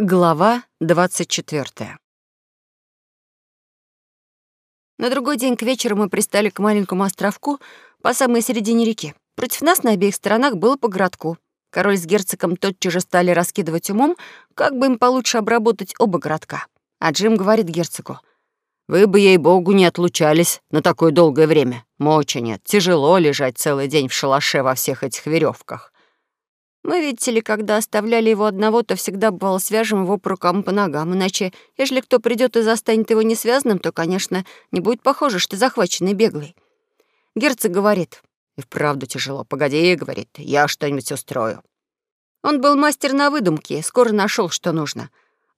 Глава 24. На другой день к вечеру мы пристали к маленькому островку по самой середине реки. Против нас на обеих сторонах было по городку. Король с герцогом тотчас же стали раскидывать умом, как бы им получше обработать оба городка. А Джим говорит герцогу, «Вы бы, ей-богу, не отлучались на такое долгое время. Мочи нет, тяжело лежать целый день в шалаше во всех этих веревках. Мы, видите ли, когда оставляли его одного, то всегда бывало свяжем его по рукам и по ногам, иначе, если кто придет и застанет его несвязанным, то, конечно, не будет похоже, что захваченный беглый. Герцог говорит, «И вправду тяжело. Погоди, — говорит, — я что-нибудь устрою». Он был мастер на выдумке, скоро нашел, что нужно.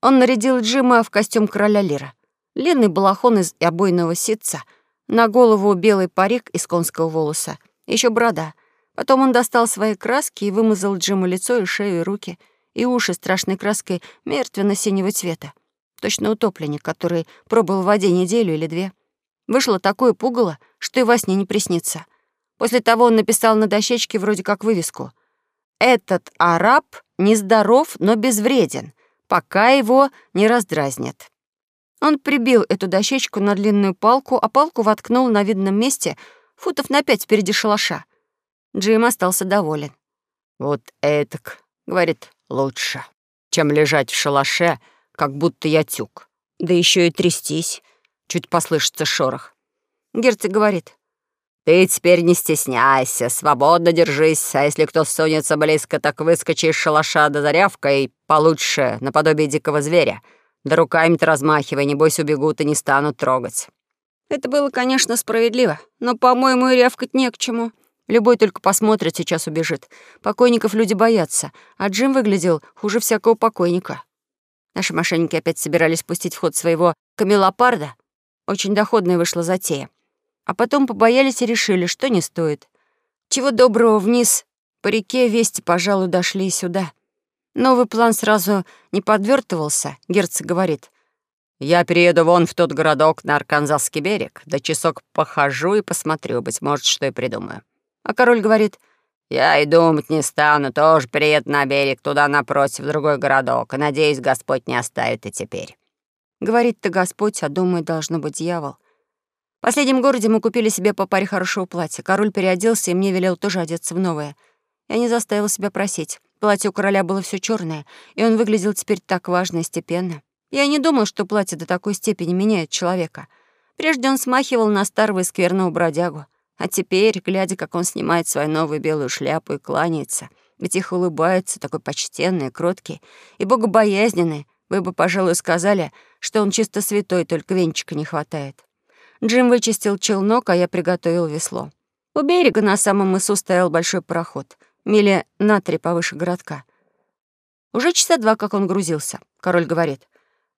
Он нарядил Джима в костюм короля Лира. Длинный балахон из обойного ситца, на голову белый парик из конского волоса, еще борода — Потом он достал свои краски и вымазал Джиму лицо и шею, и руки, и уши страшной краской мертвенно-синего цвета. Точно утопленник, который пробыл в воде неделю или две. Вышло такое пугало, что и во сне не приснится. После того он написал на дощечке вроде как вывеску. «Этот араб нездоров, но безвреден, пока его не раздразнят». Он прибил эту дощечку на длинную палку, а палку воткнул на видном месте футов на пять впереди шалаша — Джим остался доволен. «Вот этак», — говорит, — «лучше, чем лежать в шалаше, как будто я тюк. Да еще и трястись». Чуть послышится шорох. Герцог говорит, «Ты теперь не стесняйся, свободно держись, а если кто сунется близко, так выскочи из шалаша до зарявкой, получше, наподобие дикого зверя. Да руками-то размахивай, небось убегут и не станут трогать». Это было, конечно, справедливо, но, по-моему, и рявкать не к чему. Любой только посмотрит, сейчас убежит. Покойников люди боятся, а Джим выглядел хуже всякого покойника. Наши мошенники опять собирались пустить в ход своего камелопарда. Очень доходная вышла затея. А потом побоялись и решили, что не стоит. Чего доброго вниз по реке вести, пожалуй, дошли и сюда. Новый план сразу не подвертывался, герцог говорит. «Я перееду вон в тот городок на Арканзасский берег, да часок похожу и посмотрю, быть может, что и придумаю». А король говорит, «Я и думать не стану, тоже приеду на берег, туда напротив, в другой городок, и, надеюсь, Господь не оставит и теперь». Говорит-то Господь, а думает, должно быть дьявол. В последнем городе мы купили себе по паре хорошего платья. Король переоделся, и мне велел тоже одеться в новое. Я не заставила себя просить. Платье у короля было все черное, и он выглядел теперь так важно и степенно. Я не думал, что платье до такой степени меняет человека. Прежде он смахивал на старого и скверного бродягу. А теперь, глядя, как он снимает свою новую белую шляпу и кланяется, ведь их улыбается, такой почтенный, кроткий и богобоязненный, вы бы, пожалуй, сказали, что он чисто святой, только венчика не хватает. Джим вычистил челнок, а я приготовил весло. У берега на самом мысу стоял большой пароход, мили на три повыше городка. Уже часа два, как он грузился. Король говорит,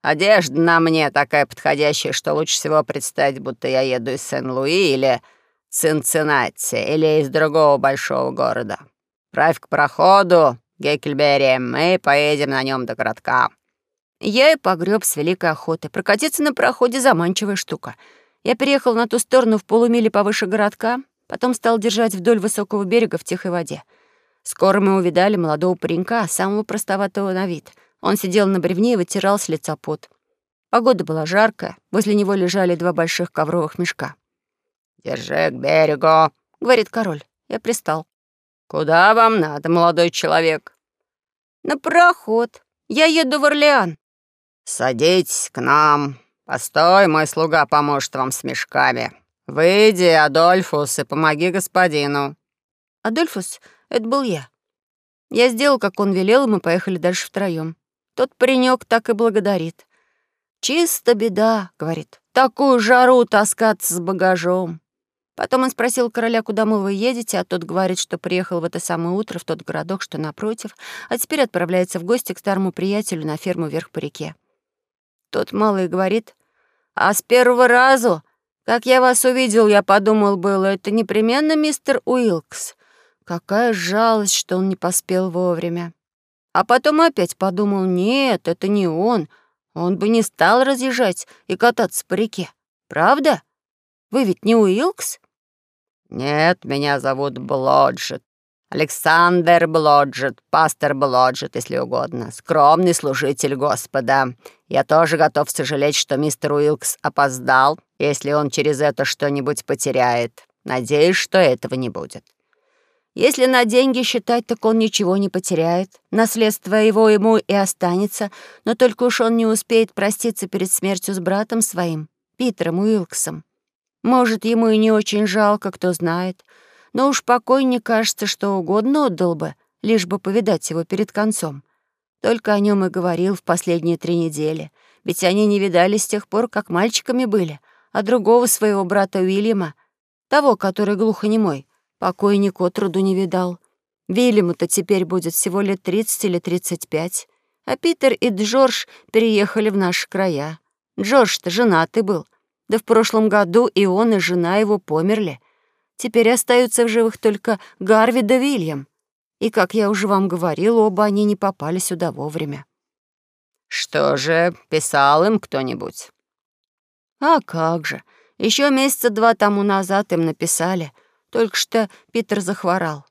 «Одежда на мне такая подходящая, что лучше всего представить, будто я еду из Сен-Луи или Цинциннати или из другого большого города. Правь к проходу, Геккельбери, мы поедем на нем до городка». Я и погреб с великой охотой. Прокатиться на проходе — заманчивая штука. Я переехал на ту сторону в полумиле повыше городка, потом стал держать вдоль высокого берега в тихой воде. Скоро мы увидали молодого паренька, самого простоватого на вид. Он сидел на бревне и вытирал с лица пот. Погода была жаркая, возле него лежали два больших ковровых мешка. «Держи к берегу», — говорит король. Я пристал. «Куда вам надо, молодой человек?» «На пароход. Я еду в Орлеан». «Садитесь к нам. Постой, мой слуга поможет вам с мешками. Выйди, Адольфус, и помоги господину». Адольфус — это был я. Я сделал, как он велел, и мы поехали дальше втроём. Тот паренек так и благодарит. «Чисто беда», — говорит, — «такую жару таскаться с багажом». Потом он спросил короля, куда, мол, вы едете, а тот говорит, что приехал в это самое утро в тот городок, что напротив, а теперь отправляется в гости к старому приятелю на ферму вверх по реке. Тот малый говорит, «А с первого разу, как я вас увидел, я подумал было, это непременно мистер Уилкс. Какая жалость, что он не поспел вовремя. А потом опять подумал, нет, это не он, он бы не стал разъезжать и кататься по реке. Правда? Вы ведь не Уилкс?» «Нет, меня зовут Блоджет. Александр Блоджет, пастор Блоджет, если угодно, скромный служитель Господа. Я тоже готов сожалеть, что мистер Уилкс опоздал, если он через это что-нибудь потеряет. Надеюсь, что этого не будет. Если на деньги считать, так он ничего не потеряет. Наследство его ему и останется, но только уж он не успеет проститься перед смертью с братом своим, Питером Уилксом. Может, ему и не очень жалко, кто знает — но уж покойник, кажется, что угодно отдал бы, лишь бы повидать его перед концом. Только о нем и говорил в последние три недели, ведь они не видались с тех пор, как мальчиками были, а другого своего брата Уильяма, того, который глухонемой, покойник отроду не видал. Вильяму-то теперь будет всего лет 30 или 35, а Питер и Джордж переехали в наши края. Джордж-то женатый был, да в прошлом году и он, и жена его померли — Теперь остаются в живых только Гарви да Вильям. И, как я уже вам говорил, оба они не попали сюда вовремя. Что же, писал им кто-нибудь? А как же. Еще месяца два тому назад им написали. Только что Питер захворал.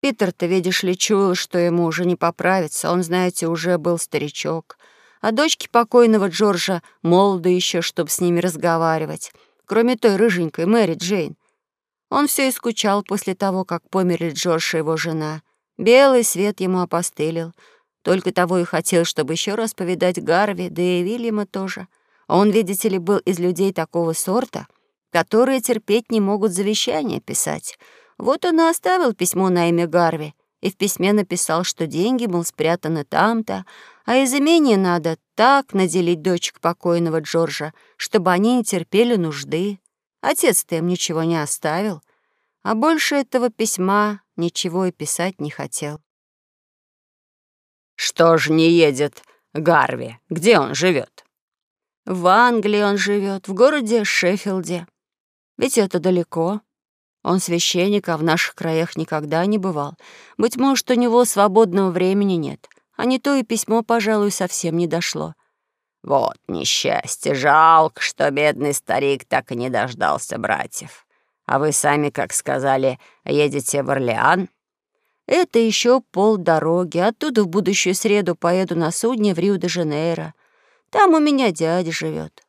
Питер-то, видишь ли, чуял, что ему уже не поправится. Он, знаете, уже был старичок. А дочки покойного Джорджа молоды еще, чтобы с ними разговаривать. Кроме той рыженькой Мэри Джейн. Он все и скучал после того, как померли Джордж и его жена. Белый свет ему опостылил. Только того и хотел, чтобы еще раз повидать Гарви, да и Вильяма тоже. А он, видите ли, был из людей такого сорта, которые терпеть не могут завещания писать. Вот он и оставил письмо на имя Гарви, и в письме написал, что деньги, мол, спрятаны там-то, а из имения надо так наделить дочек покойного Джорджа, чтобы они не терпели нужды. Отец-то им ничего не оставил, а больше этого письма ничего и писать не хотел. «Что ж не едет Гарви? Где он живет? «В Англии он живет, в городе Шеффилде. Ведь это далеко. Он священник, а в наших краях никогда не бывал. Быть может, у него свободного времени нет, а не то и письмо, пожалуй, совсем не дошло. Вот несчастье, жалко, что бедный старик так и не дождался братьев. А вы сами, как сказали, едете в Орлеан? Это еще полдороги. Оттуда в будущую среду поеду на судне в Рио-де-Жанейро. Там у меня дядя живет.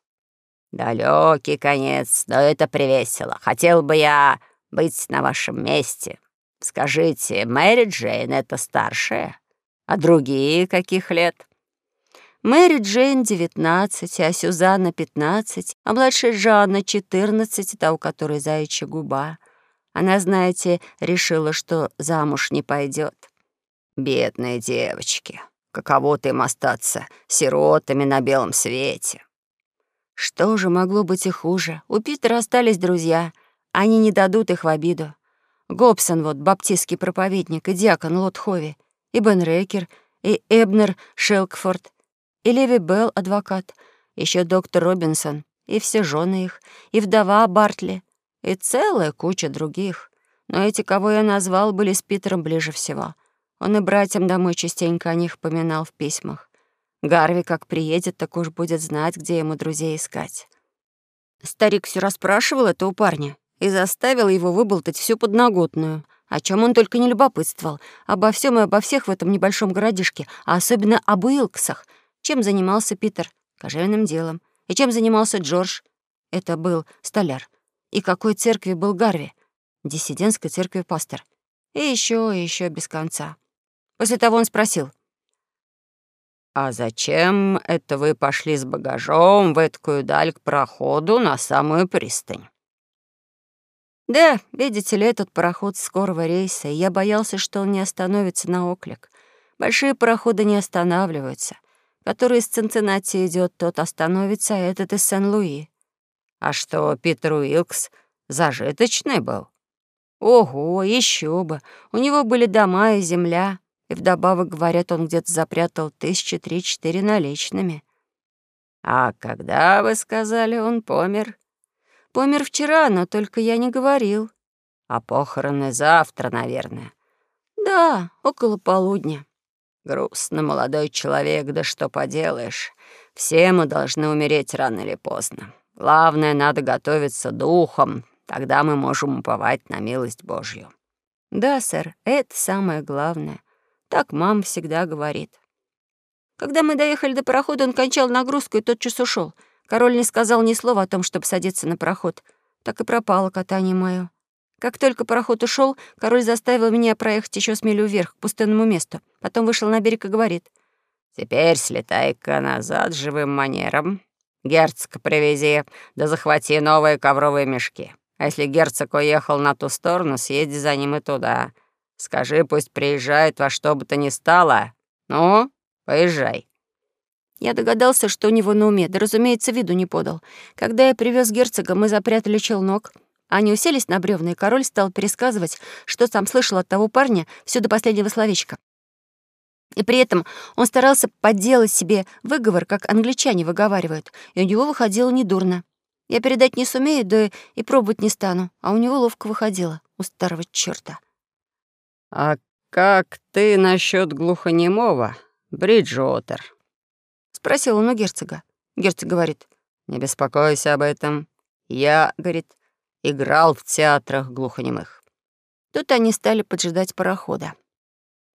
Далекий конец, но это привесело. Хотел бы я быть на вашем месте. Скажите, Мэри Джейн — это старшая? А другие каких лет?» Мэри Джейн — девятнадцать, а Сюзанна — пятнадцать, а младшая Жанна — четырнадцать, та, у которой заячья губа. Она, знаете, решила, что замуж не пойдет. Бедные девочки, каково-то им остаться сиротами на белом свете. Что же могло быть и хуже? У Питера остались друзья. Они не дадут их в обиду. Гобсон вот, баптистский проповедник, и диакон Лот Хови, и Бен Рейкер, и Эбнер Шелкфорд, и Леви Белл, адвокат, еще доктор Робинсон, и все жены их, и вдова Бартли, и целая куча других. Но эти, кого я назвал, были с Питером ближе всего. Он и братьям домой частенько о них поминал в письмах. Гарви, как приедет, так уж будет знать, где ему друзей искать. Старик все расспрашивал это у парня и заставил его выболтать всю подноготную, о чем он только не любопытствовал, обо всем и обо всех в этом небольшом городишке, а особенно об Уилксах — чем занимался Питер? Кожевенным делом. И чем занимался Джордж? Это был столяр. И какой церкви был Гарви? Диссидентской церкви пастор. И еще, и еще без конца. После того он спросил. «А зачем это вы пошли с багажом в эткую даль к проходу на самую пристань?» «Да, видите ли, этот пароход скорого рейса, и я боялся, что он не остановится на оклик. Большие пароходы не останавливаются. Который из Цинциннати идет, тот остановится, а этот из Сен-Луи. А что, Питер Уилкс зажиточный был? Ого, еще бы. У него были дома и земля. И вдобавок, говорят, он где-то запрятал тысячи три-четыре наличными. А когда, вы сказали, он помер? Помер вчера, но только я не говорил. А похороны завтра, наверное. Да, около полудня. Грустно, молодой человек, да что поделаешь. Все мы должны умереть рано или поздно. Главное, надо готовиться духом, тогда мы можем уповать на милость Божью. Да, сэр, это самое главное. Так мама всегда говорит. Когда мы доехали до парохода, он кончал нагрузку и тотчас ушел. Король не сказал ни слова о том, чтобы садиться на пароход. Так и пропало катание мое. Как только пароход ушел, король заставил меня проехать еще с милю вверх, к пустынному месту. Потом вышел на берег и говорит. «Теперь слетай-ка назад живым манером. Герцог привези, да захвати новые ковровые мешки. А если герцог уехал на ту сторону, съезди за ним и туда. Скажи, пусть приезжает во что бы то ни стало. Ну, поезжай». Я догадался, что у него на уме, да, разумеется, виду не подал. Когда я привез герцога, мы запрятали челнок. Они уселись на бревна, и король стал пересказывать, что сам слышал от того парня все до последнего словечка. И при этом он старался подделать себе выговор, как англичане выговаривают, и у него выходило недурно. Я передать не сумею, да и пробовать не стану, а у него ловко выходило, у старого чёрта. «А как ты насчет глухонемого, Бриджуотер?» — спросил он у герцога. Герцог говорит, «Не беспокойся об этом. Я, — говорит, — играл в театрах глухонемых». Тут они стали поджидать парохода.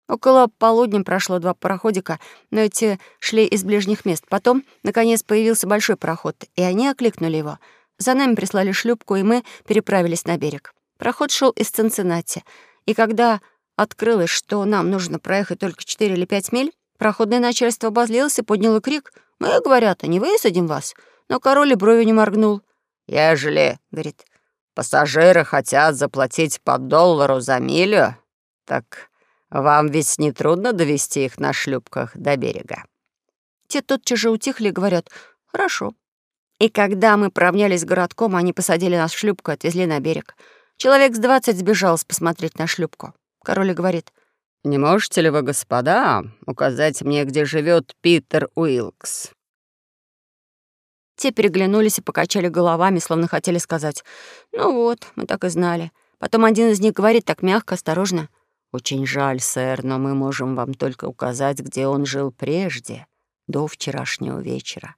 Около полудня прошло два пароходика, но эти шли из ближних мест. Потом, наконец, появился большой пароход, и они окликнули его. За нами прислали шлюпку, и мы переправились на берег. Проход шел из Цинциннати, и когда открылось, что нам нужно проехать только 4 или 5 миль, проходное начальство обозлилось и подняло крик. «Мы, говорят, не высадим вас». Но король и бровью не моргнул. «Ежели, — говорит, — пассажиры хотят заплатить по доллару за милю, так вам ведь не трудно довести их на шлюпках до берега?» Те тотчас же утихли и говорят «Хорошо». И когда мы поравнялись с городком, они посадили нас в шлюпку и отвезли на берег. Человек с двадцать сбежал посмотреть на шлюпку. Король говорит «Не можете ли вы, господа, указать мне, где живет Питер Уилкс?» Те переглянулись и покачали головами, словно хотели сказать «Ну вот, мы так и знали». Потом один из них говорит так мягко, осторожно «Очень жаль, сэр, но мы можем вам только указать, где он жил прежде, до вчерашнего вечера».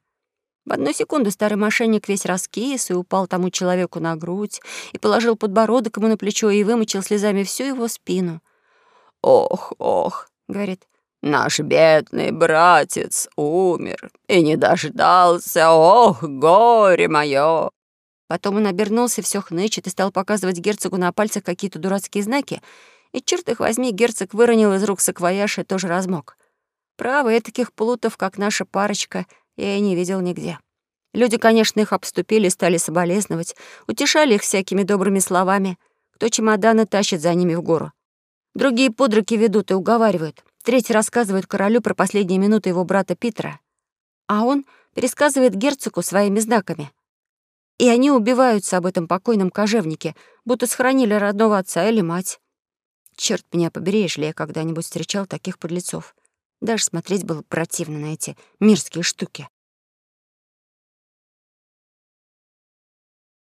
В одну секунду старый мошенник весь раскис и упал тому человеку на грудь и положил подбородок ему на плечо и вымочил слезами всю его спину. «Ох, ох», — говорит, — «наш бедный братец умер и не дождался, ох, горе мое!» Потом он обернулся, все хнычет и стал показывать герцогу на пальцах какие-то дурацкие знаки, и, черт их возьми, герцог выронил из рук саквояж и тоже размок. Право, таких плутов, как наша парочка, я и не видел нигде. Люди, конечно, их обступили, стали соболезновать, утешали их всякими добрыми словами. Кто чемоданы тащит за ними в гору. Другие подруги ведут и уговаривают. Третий рассказывает королю про последние минуты его брата Питера. А он пересказывает герцогу своими знаками. И они убиваются об этом покойном кожевнике, будто сохранили родного отца или мать. Черт меня побери, если я когда-нибудь встречал таких подлецов. Даже смотреть было противно на эти мирские штуки.